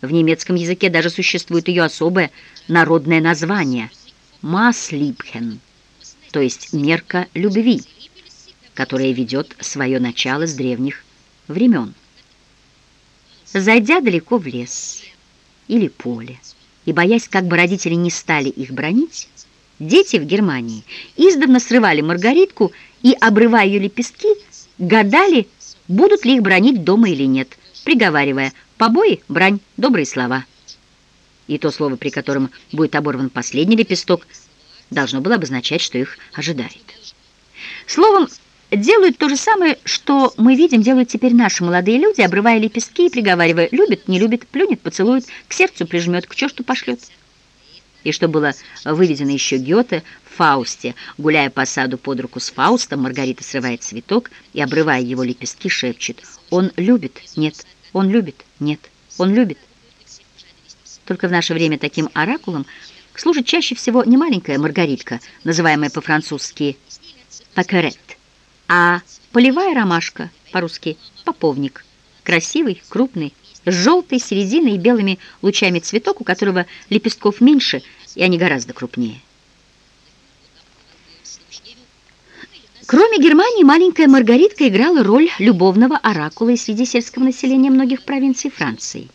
В немецком языке даже существует ее особое народное название – «маслибхен», то есть мерка любви, которая ведет свое начало с древних времен. Зайдя далеко в лес или поле, и боясь, как бы родители не стали их бронить, дети в Германии издавна срывали маргаритку и, обрывая ее лепестки, гадали, будут ли их бронить дома или нет, приговаривая «побои, брань, добрые слова». И то слово, при котором будет оборван последний лепесток, должно было обозначать, что их ожидает. Словом, делают то же самое, что мы видим, делают теперь наши молодые люди, обрывая лепестки и приговаривая «любит, не любит, плюнет, поцелует, к сердцу прижмет, к черту пошлет». И что было выведено еще Гёте в «Фаусте», гуляя по саду под руку с Фаустом, Маргарита срывает цветок и, обрывая его лепестки, шепчет «Он любит, нет, он любит, нет, он любит». Только в наше время таким оракулом служит чаще всего не маленькая маргаритка, называемая по-французски «пакерет», а полевая ромашка, по-русски поповник, красивый, крупный, с желтой серединой и белыми лучами цветок, у которого лепестков меньше, и они гораздо крупнее. Кроме Германии, маленькая Маргаритка играла роль любовного оракула и среди сельского населения многих провинций Франции.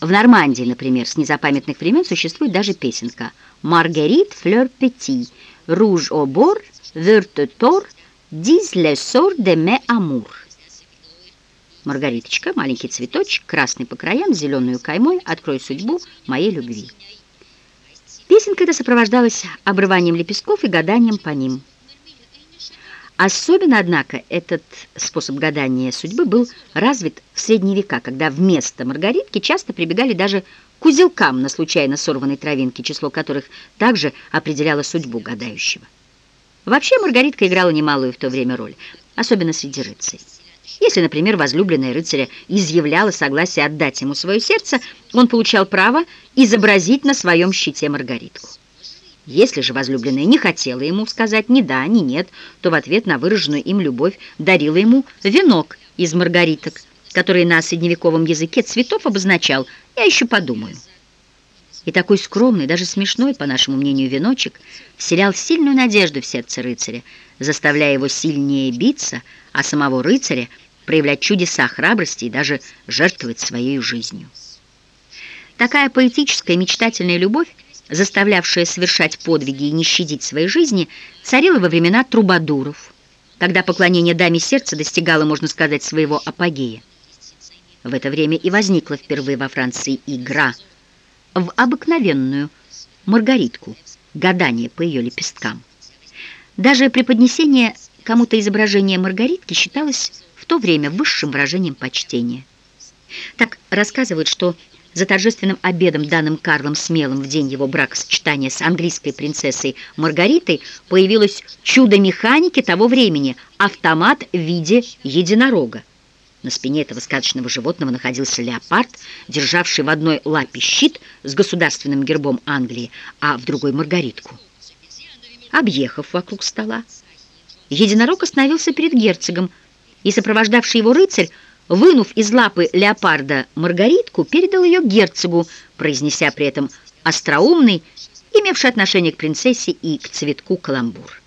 В Нормандии, например, с незапамятных времен существует даже песенка «Маргарит флёр пети, руж о бор, вертетор, диз ле сор де ме амур». Маргариточка, маленький цветочек, красный по краям, зеленую каймой, открой судьбу моей любви. Песенка эта сопровождалась обрыванием лепестков и гаданием по ним. Особенно, однако, этот способ гадания судьбы был развит в средние века, когда вместо маргаритки часто прибегали даже к узелкам на случайно сорванной травинке, число которых также определяло судьбу гадающего. Вообще маргаритка играла немалую в то время роль, особенно среди рыцарей. Если, например, возлюбленная рыцаря изъявляла согласие отдать ему свое сердце, он получал право изобразить на своем щите маргаритку. Если же возлюбленная не хотела ему сказать ни да, ни нет, то в ответ на выраженную им любовь дарила ему венок из маргариток, который на средневековом языке цветов обозначал «я еще подумаю». И такой скромный, даже смешной, по нашему мнению, веночек вселял сильную надежду в сердце рыцаря, заставляя его сильнее биться, а самого рыцаря проявлять чудеса храбрости и даже жертвовать своей жизнью. Такая поэтическая мечтательная любовь заставлявшая совершать подвиги и не щадить своей жизни, царила во времена трубадуров, когда поклонение даме сердца достигало, можно сказать, своего апогея. В это время и возникла впервые во Франции игра в обыкновенную маргаритку, гадание по ее лепесткам. Даже преподнесение кому-то изображения маргаритки считалось в то время высшим выражением почтения. Так рассказывают, что за торжественным обедом, данным Карлом Смелым в день его бракосочетания с английской принцессой Маргаритой, появилось чудо механики того времени – автомат в виде единорога. На спине этого сказочного животного находился леопард, державший в одной лапе щит с государственным гербом Англии, а в другой – маргаритку. Объехав вокруг стола, единорог остановился перед герцогом, и сопровождавший его рыцарь вынув из лапы леопарда Маргаритку, передал ее герцогу, произнеся при этом остроумный, имевший отношение к принцессе и к цветку каламбур.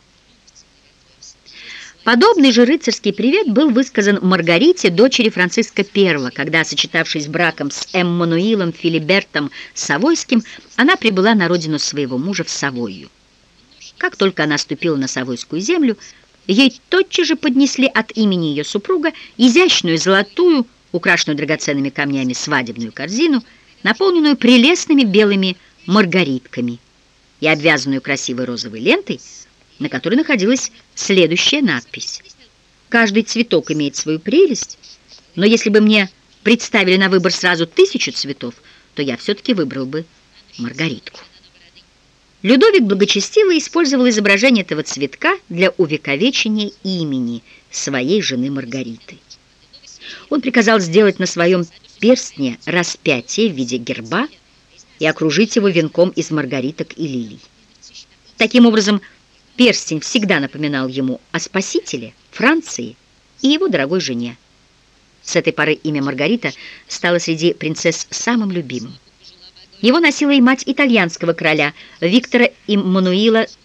Подобный же рыцарский привет был высказан Маргарите, дочери Франциска I, когда, сочетавшись браком с Эммануилом Филибертом Савойским, она прибыла на родину своего мужа в Савойю. Как только она ступила на Савойскую землю, Ей тотчас же поднесли от имени ее супруга изящную золотую, украшенную драгоценными камнями свадебную корзину, наполненную прелестными белыми маргаритками и обвязанную красивой розовой лентой, на которой находилась следующая надпись. «Каждый цветок имеет свою прелесть, но если бы мне представили на выбор сразу тысячу цветов, то я все-таки выбрал бы маргаритку». Людовик благочестиво использовал изображение этого цветка для увековечения имени своей жены Маргариты. Он приказал сделать на своем перстне распятие в виде герба и окружить его венком из маргариток и лилий. Таким образом, перстень всегда напоминал ему о спасителе, Франции и его дорогой жене. С этой поры имя Маргарита стало среди принцесс самым любимым. Его носила и мать итальянского короля Виктора Иммануила